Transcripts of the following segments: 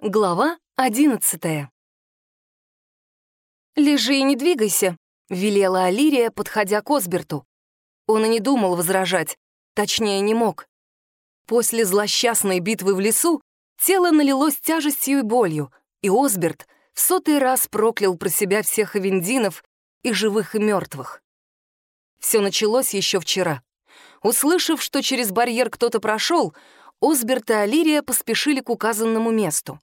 Глава одиннадцатая. «Лежи и не двигайся», — велела Алирия, подходя к Осберту. Он и не думал возражать, точнее, не мог. После злосчастной битвы в лесу тело налилось тяжестью и болью, и Осберт в сотый раз проклял про себя всех авендинов и живых, и мертвых. Все началось еще вчера. Услышав, что через барьер кто-то прошел, Осберт и Алирия поспешили к указанному месту.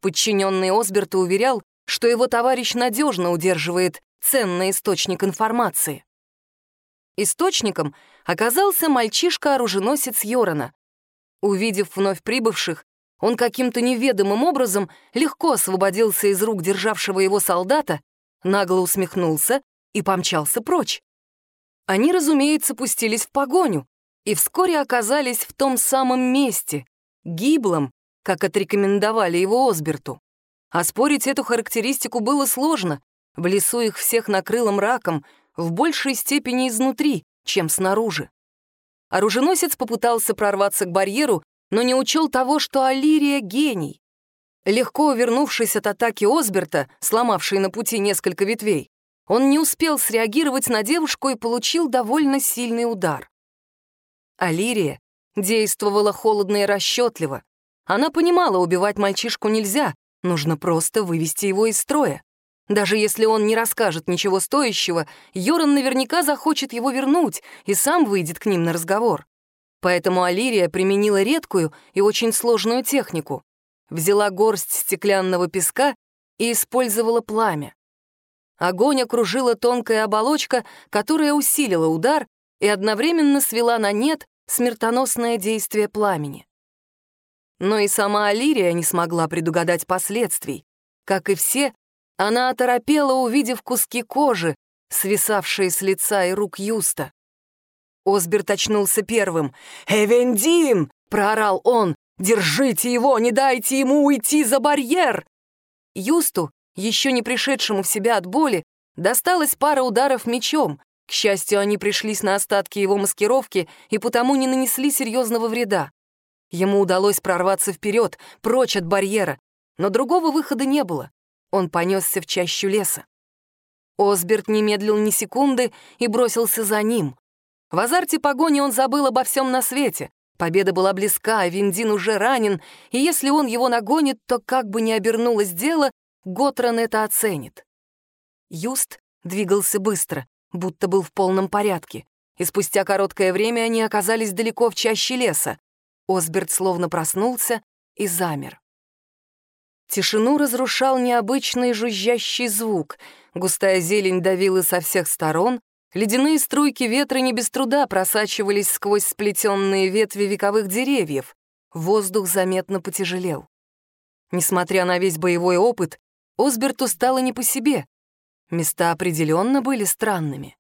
Подчиненный Осберта уверял, что его товарищ надежно удерживает ценный источник информации. Источником оказался мальчишка-оруженосец Йорона. Увидев вновь прибывших, он каким-то неведомым образом легко освободился из рук державшего его солдата, нагло усмехнулся и помчался прочь. Они, разумеется, пустились в погоню и вскоре оказались в том самом месте, гиблом, как отрекомендовали его Осберту. Оспорить эту характеристику было сложно. В лесу их всех накрыло мраком, в большей степени изнутри, чем снаружи. Оруженосец попытался прорваться к барьеру, но не учел того, что Алирия — гений. Легко увернувшись от атаки Осберта, сломавшей на пути несколько ветвей, он не успел среагировать на девушку и получил довольно сильный удар. Алирия действовала холодно и расчетливо, она понимала, убивать мальчишку нельзя, нужно просто вывести его из строя. Даже если он не расскажет ничего стоящего, Йоран наверняка захочет его вернуть и сам выйдет к ним на разговор. Поэтому Алирия применила редкую и очень сложную технику. Взяла горсть стеклянного песка и использовала пламя. Огонь окружила тонкая оболочка, которая усилила удар и одновременно свела на нет смертоносное действие пламени. Но и сама Алирия не смогла предугадать последствий. Как и все, она оторопела, увидев куски кожи, свисавшие с лица и рук Юста. Осберт очнулся первым. «Эвендин!» — проорал он. «Держите его, не дайте ему уйти за барьер!» Юсту, еще не пришедшему в себя от боли, досталась пара ударов мечом. К счастью, они пришлись на остатки его маскировки и потому не нанесли серьезного вреда. Ему удалось прорваться вперед, прочь от барьера, но другого выхода не было. Он понесся в чащу леса. Осберт не медлил ни секунды и бросился за ним. В азарте погони он забыл обо всем на свете. Победа была близка, а Виндин уже ранен, и если он его нагонит, то как бы ни обернулось дело, Готран это оценит. Юст двигался быстро, будто был в полном порядке, и спустя короткое время они оказались далеко в чаще леса. Осберт словно проснулся и замер. Тишину разрушал необычный жужжащий звук. Густая зелень давила со всех сторон, ледяные струйки ветра не без труда просачивались сквозь сплетенные ветви вековых деревьев. Воздух заметно потяжелел. Несмотря на весь боевой опыт, Осберту стало не по себе. Места определенно были странными.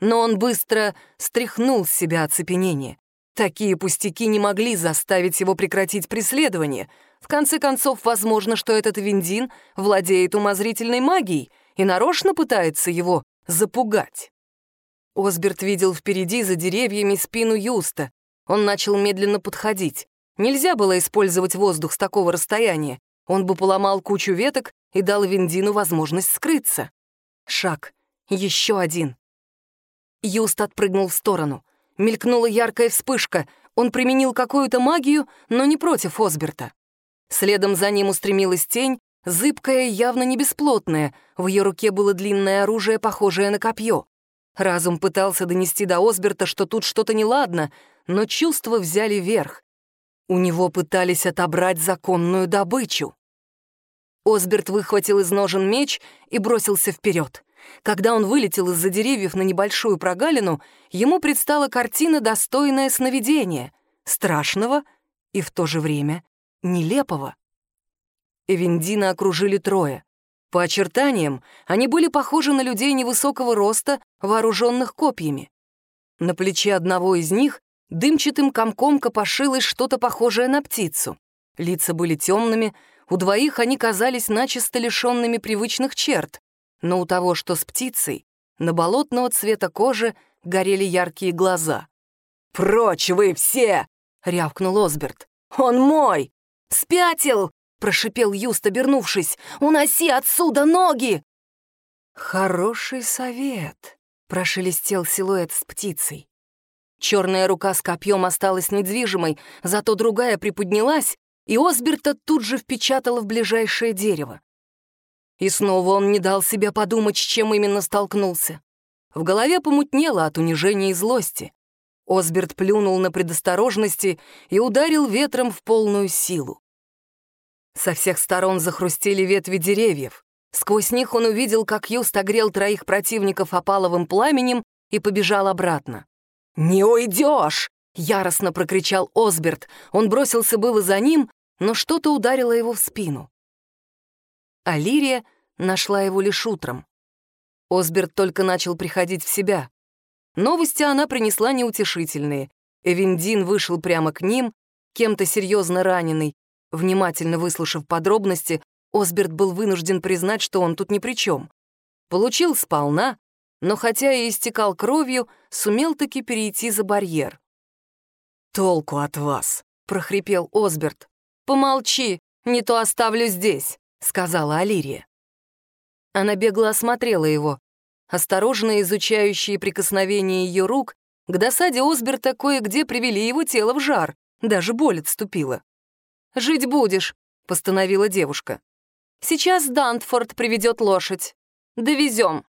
Но он быстро стряхнул с себя оцепенение. Такие пустяки не могли заставить его прекратить преследование. В конце концов, возможно, что этот Виндин владеет умозрительной магией и нарочно пытается его запугать. Осберт видел впереди за деревьями спину Юста. Он начал медленно подходить. Нельзя было использовать воздух с такого расстояния. Он бы поломал кучу веток и дал Виндину возможность скрыться. Шаг. Еще один. Юст отпрыгнул в сторону. Мелькнула яркая вспышка. Он применил какую-то магию, но не против Осберта. Следом за ним устремилась тень, зыбкая и явно не бесплотная. В ее руке было длинное оружие, похожее на копье. Разум пытался донести до Осберта, что тут что-то неладно, но чувства взяли верх. У него пытались отобрать законную добычу. Осберт выхватил из ножен меч и бросился вперед. Когда он вылетел из-за деревьев на небольшую прогалину, ему предстала картина, достойная сновидения, страшного и в то же время нелепого. Эвендина окружили трое. По очертаниям они были похожи на людей невысокого роста, вооруженных копьями. На плече одного из них дымчатым комком копошилось что-то похожее на птицу. Лица были темными, у двоих они казались начисто лишенными привычных черт, но у того, что с птицей, на болотного цвета кожи горели яркие глаза. «Прочь вы все!» — рявкнул Осберт. «Он мой! Спятил!» прошипел Юст, обернувшись. «Уноси отсюда ноги!» «Хороший совет», — прошелестел силуэт с птицей. Черная рука с копьем осталась недвижимой, зато другая приподнялась, и Осберта тут же впечатала в ближайшее дерево. И снова он не дал себе подумать, с чем именно столкнулся. В голове помутнело от унижения и злости. Осберт плюнул на предосторожности и ударил ветром в полную силу. Со всех сторон захрустели ветви деревьев. Сквозь них он увидел, как Юст огрел троих противников опаловым пламенем и побежал обратно. «Не уйдешь!» — яростно прокричал Осберт. Он бросился было за ним, но что-то ударило его в спину. А Лирия нашла его лишь утром. Осберт только начал приходить в себя. Новости она принесла неутешительные. Эвендин вышел прямо к ним, кем-то серьезно раненый. Внимательно выслушав подробности, Осберт был вынужден признать, что он тут ни при чем. Получил сполна, но хотя и истекал кровью, сумел таки перейти за барьер. «Толку от вас», — прохрипел Осберт. «Помолчи, не то оставлю здесь», — сказала Алирия. Она бегло осмотрела его. Осторожно изучающие прикосновения ее рук к досаде Осберта кое-где привели его тело в жар, даже боль отступила. «Жить будешь», — постановила девушка. «Сейчас Дантфорд приведет лошадь. Довезем».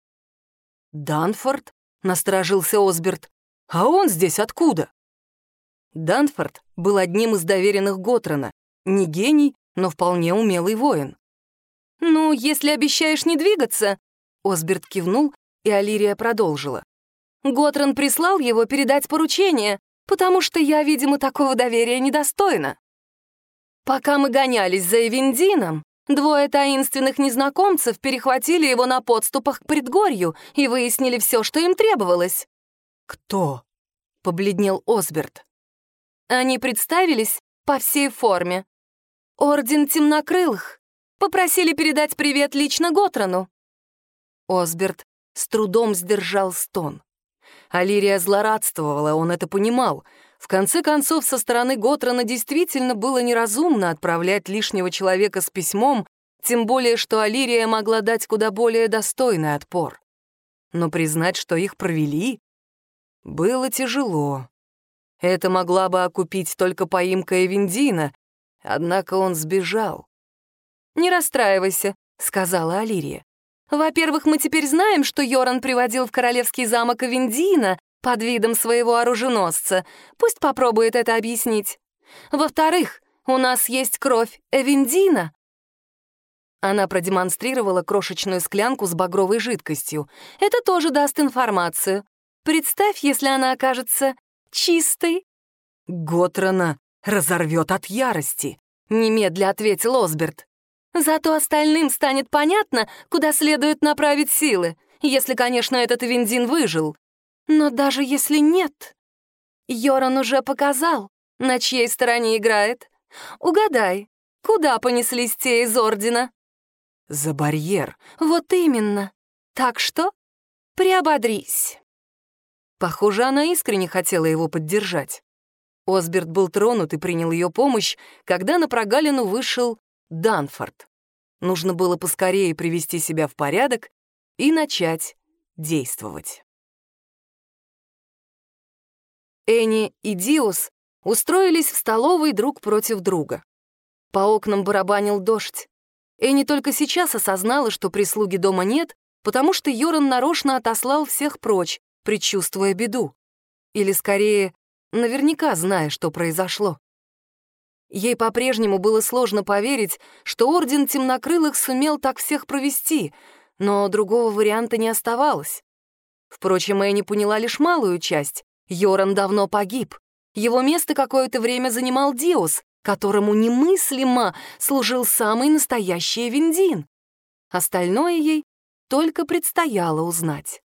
«Данфорд?» — насторожился Осберт. «А он здесь откуда?» Данфорд был одним из доверенных Готрона. Не гений, но вполне умелый воин. «Ну, если обещаешь не двигаться...» Осберт кивнул, и Алирия продолжила. «Готрон прислал его передать поручение, потому что я, видимо, такого доверия недостойна. Пока мы гонялись за Эвендином, Двое таинственных незнакомцев перехватили его на подступах к предгорью и выяснили все, что им требовалось. «Кто?» — побледнел Осберт. Они представились по всей форме. Орден Темнокрылых. Попросили передать привет лично Готрону. Осберт с трудом сдержал стон. Алирия злорадствовала, он это понимал — в конце концов, со стороны Готрона действительно было неразумно отправлять лишнего человека с письмом, тем более что Алирия могла дать куда более достойный отпор. Но признать, что их провели, было тяжело. Это могла бы окупить только поимка Эвендина, однако он сбежал. «Не расстраивайся», — сказала Алирия. «Во-первых, мы теперь знаем, что Йоран приводил в королевский замок Эвендина, под видом своего оруженосца. Пусть попробует это объяснить. Во-вторых, у нас есть кровь Эвендина. Она продемонстрировала крошечную склянку с багровой жидкостью. Это тоже даст информацию. Представь, если она окажется чистой. Готрана разорвет от ярости, немедля ответил Осберт. Зато остальным станет понятно, куда следует направить силы, если, конечно, этот Эвендин выжил. Но даже если нет, Йоран уже показал, на чьей стороне играет. Угадай, куда понеслись те из Ордена? За барьер. Вот именно. Так что приободрись. Похоже, она искренне хотела его поддержать. Осберт был тронут и принял ее помощь, когда на прогалину вышел Данфорд. Нужно было поскорее привести себя в порядок и начать действовать. Энни и Диус устроились в столовой друг против друга. По окнам барабанил дождь. Энни только сейчас осознала, что прислуги дома нет, потому что Йоран нарочно отослал всех прочь, предчувствуя беду. Или, скорее, наверняка зная, что произошло. Ей по-прежнему было сложно поверить, что Орден Темнокрылых сумел так всех провести, но другого варианта не оставалось. Впрочем, Энни поняла лишь малую часть. Йоран давно погиб. Его место какое-то время занимал Диос, которому немыслимо служил самый настоящий Виндин. Остальное ей только предстояло узнать.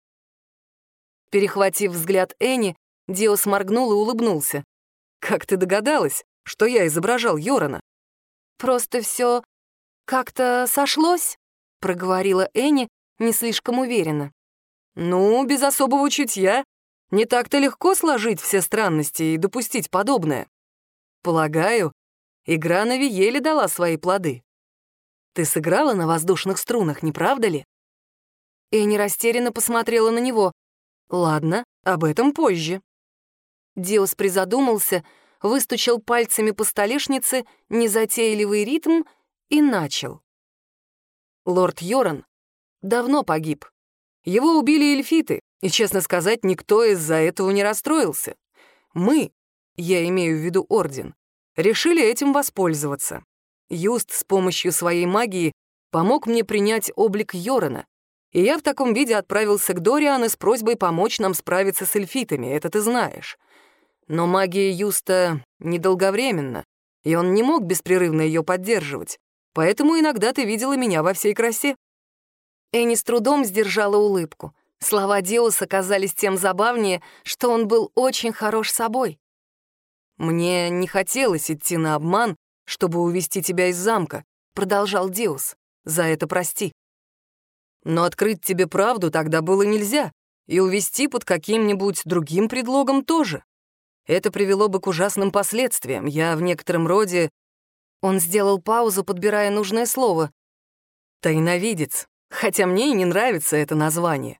Перехватив взгляд Энни, Диос моргнул и улыбнулся. «Как ты догадалась, что я изображал Йорана?» «Просто все как-то сошлось», — проговорила Энни не слишком уверенно. «Ну, без особого чутья не так-то легко сложить все странности и допустить подобное. Полагаю, игра на Виеле дала свои плоды. Ты сыграла на воздушных струнах, не правда ли?» Энни растерянно посмотрела на него. «Ладно, об этом позже». Диос призадумался, выстучил пальцами по столешнице незатейливый ритм и начал. Лорд Йоран давно погиб. Его убили эльфиты, и, честно сказать, никто из-за этого не расстроился. Мы, я имею в виду Орден, решили этим воспользоваться. Юст с помощью своей магии помог мне принять облик Йорана, и я в таком виде отправился к Дориану с просьбой помочь нам справиться с эльфитами, это ты знаешь. Но магия Юста недолговременна, и он не мог беспрерывно ее поддерживать, поэтому иногда ты видела меня во всей красе. Энни с трудом сдержала улыбку. Слова Диоса казались тем забавнее, что он был очень хорош собой. «Мне не хотелось идти на обман, чтобы увести тебя из замка», — продолжал Диос. «За это прости». Но открыть тебе правду тогда было нельзя, и увести под каким-нибудь другим предлогом тоже. Это привело бы к ужасным последствиям. Я в некотором роде... Он сделал паузу, подбирая нужное слово. Тайновидец. Хотя мне и не нравится это название.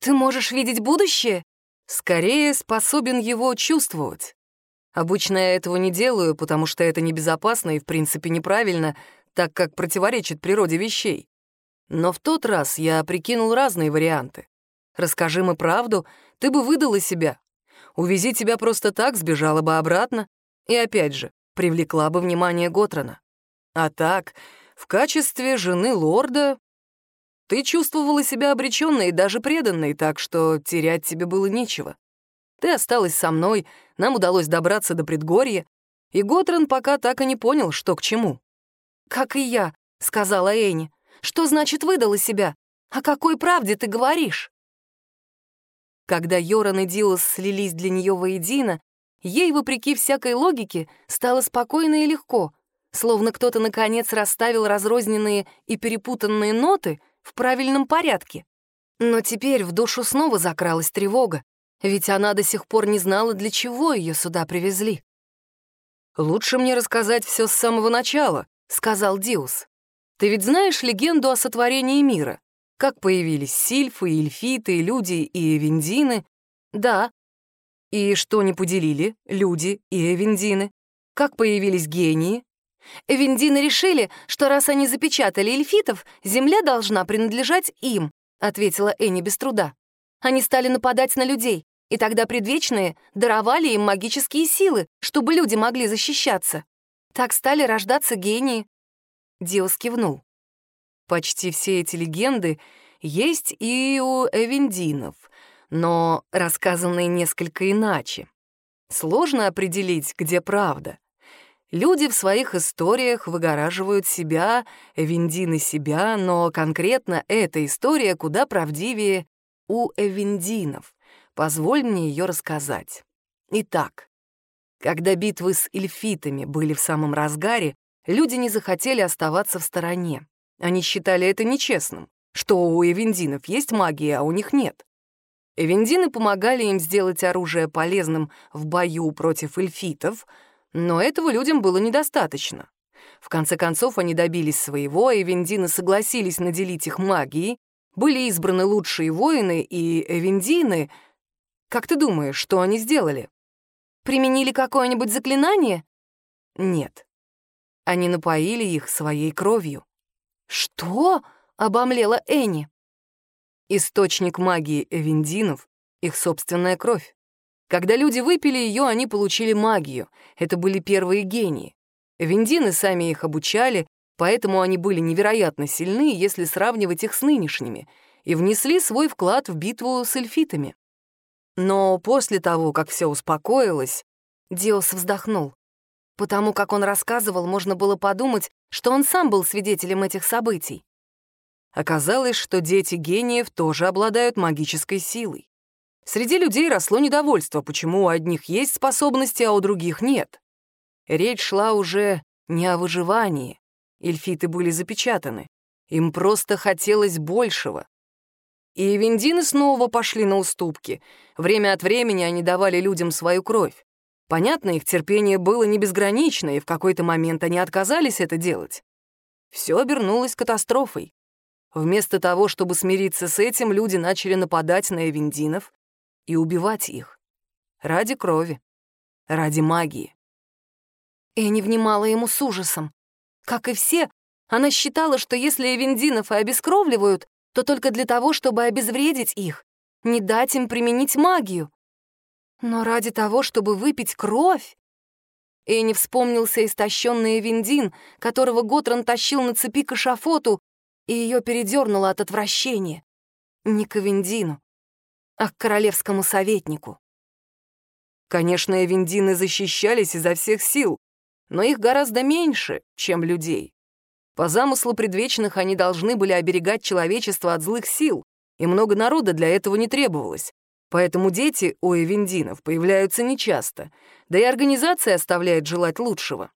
Ты можешь видеть будущее? Скорее, способен его чувствовать. Обычно я этого не делаю, потому что это небезопасно и, в принципе, неправильно, так как противоречит природе вещей. Но в тот раз я прикинул разные варианты. Расскажи мы правду, ты бы выдала себя. Увези тебя просто так, сбежала бы обратно. И опять же, привлекла бы внимание Готрана. А так, в качестве жены лорда ты чувствовала себя обреченной и даже преданной, так что терять тебе было нечего. Ты осталась со мной, нам удалось добраться до предгорья, и Готран пока так и не понял, что к чему. «Как и я», — сказала Энни. Что значит выдала себя? О какой правде ты говоришь?» Когда Йоран и Дилос слились для нее воедино, ей, вопреки всякой логике, стало спокойно и легко, словно кто-то, наконец, расставил разрозненные и перепутанные ноты в правильном порядке. Но теперь в душу снова закралась тревога, ведь она до сих пор не знала, для чего ее сюда привезли. «Лучше мне рассказать все с самого начала», — сказал Диус. Ты ведь знаешь легенду о сотворении мира? Как появились сильфы, эльфиты, люди и эвендины? Да. И что не поделили люди и эвендины? Как появились гении? Эвендины решили, что раз они запечатали эльфитов, земля должна принадлежать им, ответила Энни без труда. Они стали нападать на людей, и тогда предвечные даровали им магические силы, чтобы люди могли защищаться. Так стали рождаться гении. Диос кивнул. Почти все эти легенды есть и у эвендинов, но рассказанные несколько иначе. Сложно определить, где правда. Люди в своих историях выгораживают себя, эвендины себя, но конкретно эта история куда правдивее у эвендинов. Позволь мне ее рассказать. Итак, когда битвы с эльфитами были в самом разгаре, люди не захотели оставаться в стороне. Они считали это нечестным, что у эвендинов есть магия, а у них нет. Эвендины помогали им сделать оружие полезным в бою против эльфитов, но этого людям было недостаточно. В конце концов, они добились своего, эвендины согласились наделить их магией, были избраны лучшие воины, и эвендины... Как ты думаешь, что они сделали? Применили какое-нибудь заклинание? Нет. Они напоили их своей кровью. «Что?» — обомлела Энни. Источник магии эвендинов — их собственная кровь. Когда люди выпили ее, они получили магию. Это были первые гении. Эвендины сами их обучали, поэтому они были невероятно сильны, если сравнивать их с нынешними, и внесли свой вклад в битву с эльфитами. Но после того, как все успокоилось, Диос вздохнул. Потому как он рассказывал, можно было подумать, что он сам был свидетелем этих событий. Оказалось, что дети гениев тоже обладают магической силой. Среди людей росло недовольство, почему у одних есть способности, а у других нет. Речь шла уже не о выживании. Эльфиты были запечатаны. Им просто хотелось большего. И вендины снова пошли на уступки. Время от времени они давали людям свою кровь. Понятно, их терпение было не безгранично, и в какой-то момент они отказались это делать. все обернулось катастрофой. Вместо того, чтобы смириться с этим, люди начали нападать на эвендинов и убивать их. Ради крови, ради магии. Эни внимала ему с ужасом. Как и все, она считала, что если эвендинов и обескровливают, то только для того, чтобы обезвредить их, не дать им применить магию. Но ради того, чтобы выпить кровь... Эни вспомнился истощенный Эвендин, которого Готран тащил на цепи к эшафоту, и ее передернуло от отвращения. Не к Эвендину, а к королевскому советнику. Конечно, Эвендины защищались изо всех сил, но их гораздо меньше, чем людей. По замыслу предвечных они должны были оберегать человечество от злых сил, и много народа для этого не требовалось. Поэтому дети у эвендинов появляются нечасто, да и организация оставляет желать лучшего.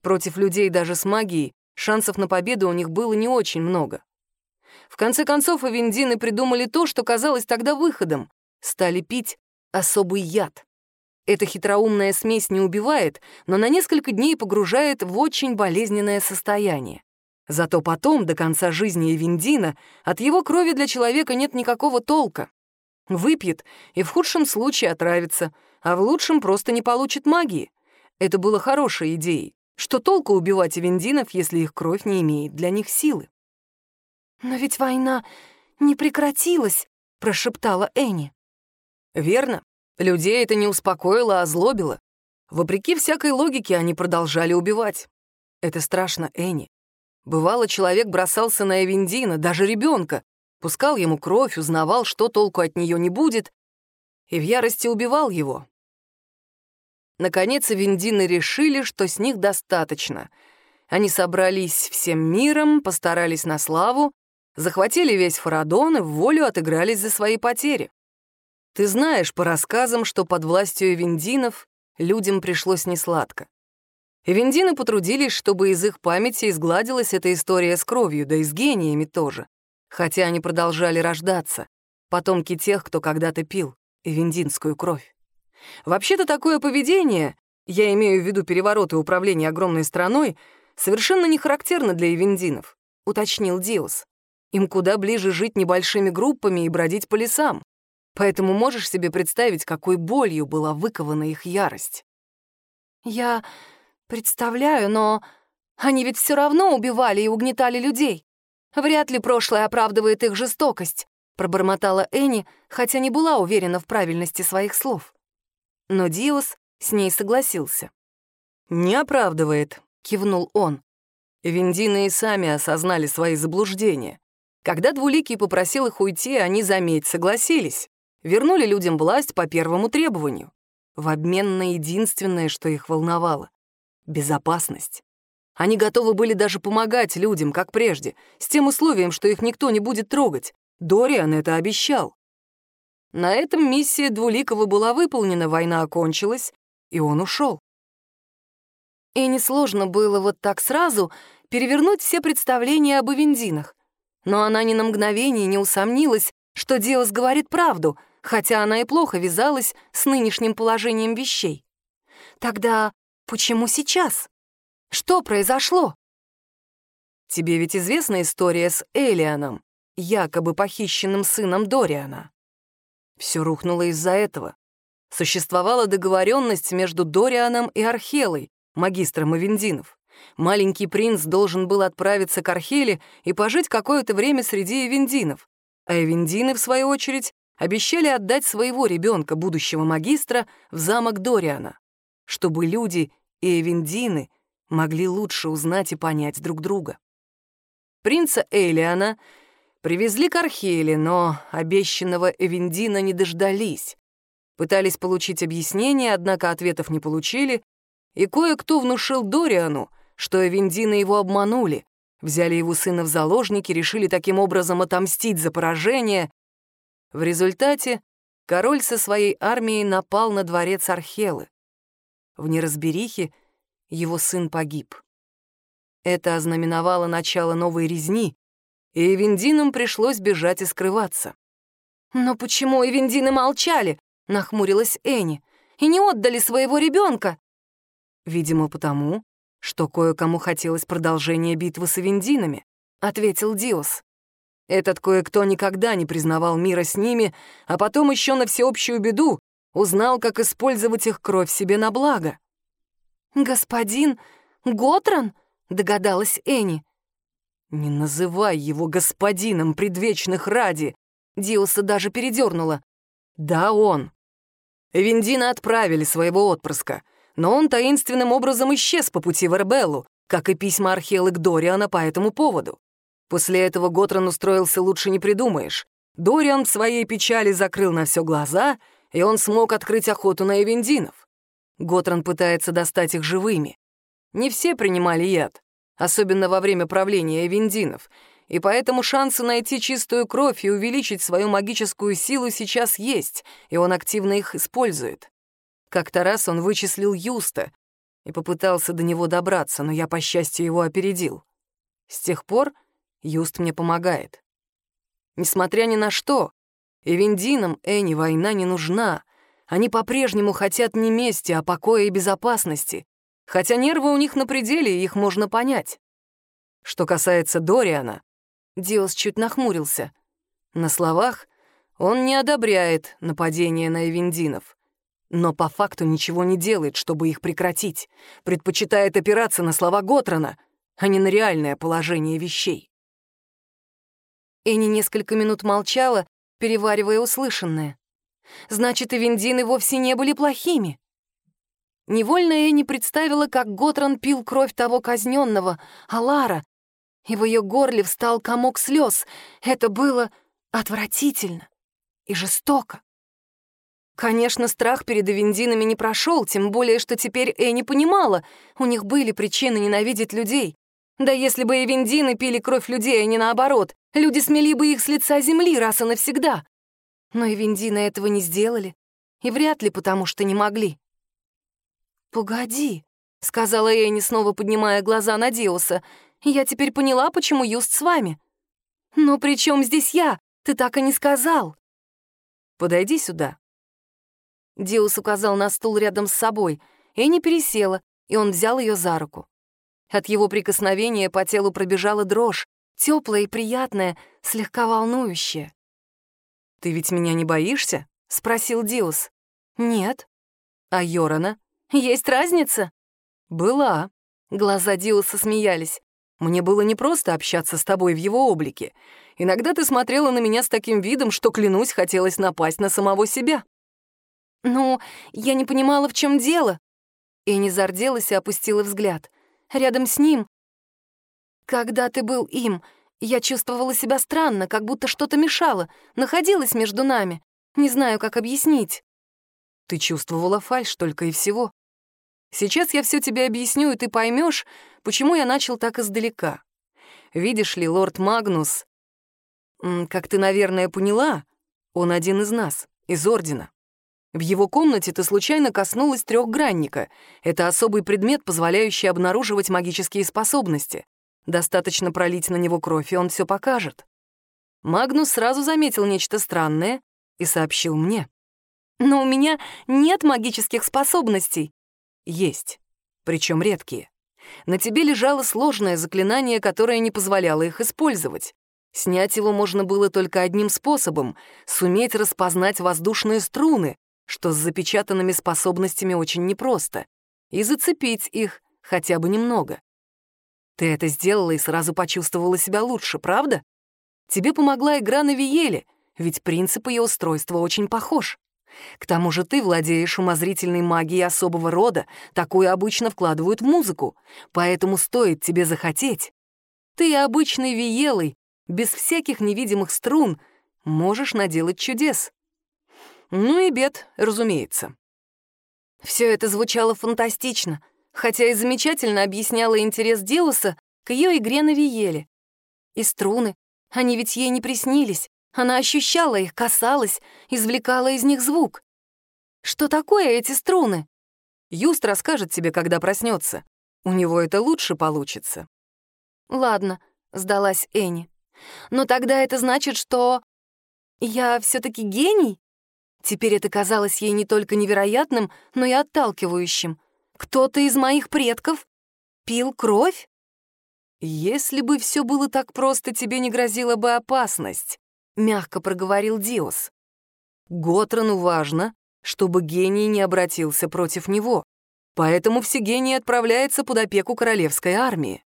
Против людей даже с магией шансов на победу у них было не очень много. В конце концов, эвендины придумали то, что казалось тогда выходом — стали пить особый яд. Эта хитроумная смесь не убивает, но на несколько дней погружает в очень болезненное состояние. Зато потом, до конца жизни Эвендина, от его крови для человека нет никакого толка. Выпьет и в худшем случае отравится, а в лучшем просто не получит магии. Это было хорошей идеей. Что толку убивать Эвендинов, если их кровь не имеет для них силы? «Но ведь война не прекратилась», — прошептала Энни. «Верно. Людей это не успокоило, а озлобило. Вопреки всякой логике они продолжали убивать. Это страшно Энни. Бывало, человек бросался на Эвендина, даже ребенка, пускал ему кровь, узнавал, что толку от нее не будет, и в ярости убивал его. Наконец, Эвендины решили, что с них достаточно. Они собрались всем миром, постарались на славу, захватили весь Фарадон и в волю отыгрались за свои потери. Ты знаешь по рассказам, что под властью эвендинов людям пришлось несладко. Эвендины потрудились, чтобы из их памяти изгладилась эта история с кровью, да и с гениями тоже. Хотя они продолжали рождаться, потомки тех, кто когда-то пил эвендинскую кровь. Вообще-то такое поведение, я имею в виду перевороты управления огромной страной, совершенно не характерно для эвендинов, уточнил Диос. Им куда ближе жить небольшими группами и бродить по лесам. Поэтому можешь себе представить, какой болью была выкована их ярость. Я представляю, но они ведь все равно убивали и угнетали людей. Вряд ли прошлое оправдывает их жестокость, пробормотала Энни, хотя не была уверена в правильности своих слов. Но Диос с ней согласился. «Не оправдывает», — кивнул он. Виндины и сами осознали свои заблуждения. Когда Двуликий попросил их уйти, они, заметь, согласились вернули людям власть по первому требованию, в обмен на единственное, что их волновало — безопасность. Они готовы были даже помогать людям, как прежде, с тем условием, что их никто не будет трогать. Дориан это обещал. На этом миссия Двуликова была выполнена, война окончилась, и он ушел. И несложно было вот так сразу перевернуть все представления об Авендинах. Но она ни на мгновение не усомнилась, что Диос говорит правду, хотя она и плохо вязалась с нынешним положением вещей. Тогда почему сейчас? Что произошло? Тебе ведь известна история с Элианом, якобы похищенным сыном Дориана. Все рухнуло из-за этого. Существовала договоренность между Дорианом и Архелой, магистром Эвендинов. Маленький принц должен был отправиться к Археле и пожить какое-то время среди Эвендинов, а Эвендины, в свою очередь, обещали отдать своего ребенка, будущего магистра, в замок Дориана, чтобы люди и Эвендины могли лучше узнать и понять друг друга. Принца Элиана привезли к Археле, но обещанного Эвендина не дождались. Пытались получить объяснение, однако ответов не получили, и кое-кто внушил Дориану, что Эвендины его обманули, взяли его сына в заложники, решили таким образом отомстить за поражение, в результате король со своей армией напал на дворец Архелы. В неразберихе его сын погиб. Это ознаменовало начало новой резни, и Эвендинам пришлось бежать и скрываться. «Но почему Эвендины молчали?» — нахмурилась Энни. «И не отдали своего ребенка?» «Видимо, потому, что кое-кому хотелось продолжения битвы с Авендинами, ответил Диос. Этот кое-кто никогда не признавал мира с ними, а потом еще на всеобщую беду узнал, как использовать их кровь себе на благо. «Господин Готран?» — догадалась Энни. «Не называй его господином предвечных ради!» Диоса даже передернула. «Да, он. Виндина отправили своего отпрыска, но он таинственным образом исчез по пути в Эрбеллу, как и письма археолог Дориана по этому поводу. После этого Готран устроился лучше не придумаешь. Дориан в своей печали закрыл на все глаза, и он смог открыть охоту на эвендинов. Готран пытается достать их живыми. Не все принимали яд, особенно во время правления эвендинов, и поэтому шансы найти чистую кровь и увеличить свою магическую силу сейчас есть, и он активно их использует. Как-то раз он вычислил Юста и попытался до него добраться, но я, по счастью, его опередил. С тех пор Юст мне помогает. Несмотря ни на что, Эвендинам Энни война не нужна. Они по-прежнему хотят не мести, а покоя и безопасности. Хотя нервы у них на пределе, их можно понять. Что касается Дориана, Диос чуть нахмурился. На словах он не одобряет нападение на Эвендинов, но по факту ничего не делает, чтобы их прекратить, предпочитает опираться на слова Готрана, а не на реальное положение вещей. Эни несколько минут молчала, переваривая услышанное. Значит, и вендины вовсе не были плохими. Невольно Эни представила, как Готран пил кровь того казненного, Алара, и в ее горле встал комок слез. Это было отвратительно и жестоко. Конечно, страх перед Авендинами не прошел, тем более, что теперь Эни понимала, у них были причины ненавидеть людей. Да если бы Эвендины пили кровь людей, а не наоборот, люди смели бы их с лица земли раз и навсегда. Но Эвендины этого не сделали, и вряд ли потому, что не могли. «Погоди», — сказала Эйни, снова поднимая глаза на Диоса, «я теперь поняла, почему Юст с вами». «Но при чем здесь я? Ты так и не сказал». «Подойди сюда». Диус указал на стул рядом с собой. Эйни пересела, и он взял ее за руку. От его прикосновения по телу пробежала дрожь, теплая и приятная, слегка волнующая. «Ты ведь меня не боишься?» — спросил Диус. «Нет». «А Йорана?» «Есть разница?» «Была». Глаза Диуса смеялись. «Мне было непросто общаться с тобой в его облике. Иногда ты смотрела на меня с таким видом, что, клянусь, хотелось напасть на самого себя». «Ну, я не понимала, в чем дело». Эни зарделась и опустила взгляд рядом с ним. Когда ты был им, я чувствовала себя странно, как будто что-то мешало, находилось между нами. Не знаю, как объяснить. Ты чувствовала фальшь только и всего. Сейчас я все тебе объясню, и ты поймешь, почему я начал так издалека. Видишь ли, лорд Магнус, как ты, наверное, поняла, он один из нас, из Ордена. В его комнате ты случайно коснулась трехгранника. Это особый предмет, позволяющий обнаруживать магические способности. Достаточно пролить на него кровь, и он все покажет. Магнус сразу заметил нечто странное и сообщил мне. «Но у меня нет магических способностей». «Есть, причем редкие. На тебе лежало сложное заклинание, которое не позволяло их использовать. Снять его можно было только одним способом — суметь распознать воздушные струны, что с запечатанными способностями очень непросто, и зацепить их хотя бы немного. Ты это сделала и сразу почувствовала себя лучше, правда? Тебе помогла игра на Виеле, ведь принцип ее устройства очень похож. К тому же ты владеешь умозрительной магией особого рода, такую обычно вкладывают в музыку, поэтому стоит тебе захотеть. Ты обычной Виелой, без всяких невидимых струн, можешь наделать чудес. Ну и бед, разумеется. Все это звучало фантастично, хотя и замечательно объясняло интерес Диуса к ее игре на Виеле. И струны, они ведь ей не приснились. Она ощущала их, касалась, извлекала из них звук. Что такое эти струны? Юст расскажет тебе, когда проснется. У него это лучше получится. Ладно, сдалась Энни. Но тогда это значит, что я все таки гений? Теперь это казалось ей не только невероятным, но и отталкивающим. «Кто-то из моих предков Пил кровь? Если бы все было так просто, тебе не грозила бы опасность, мягко проговорил Диос. Готрону важно, чтобы гений не обратился против него. Поэтому Всегений отправляется под опеку королевской армии.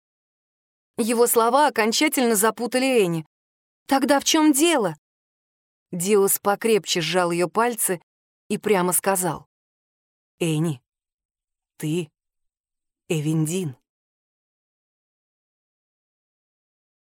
Его слова окончательно запутали Эни. «Тогда в чем дело?» Диос покрепче сжал ее пальцы и прямо сказал. «Эни, ты Эвендин».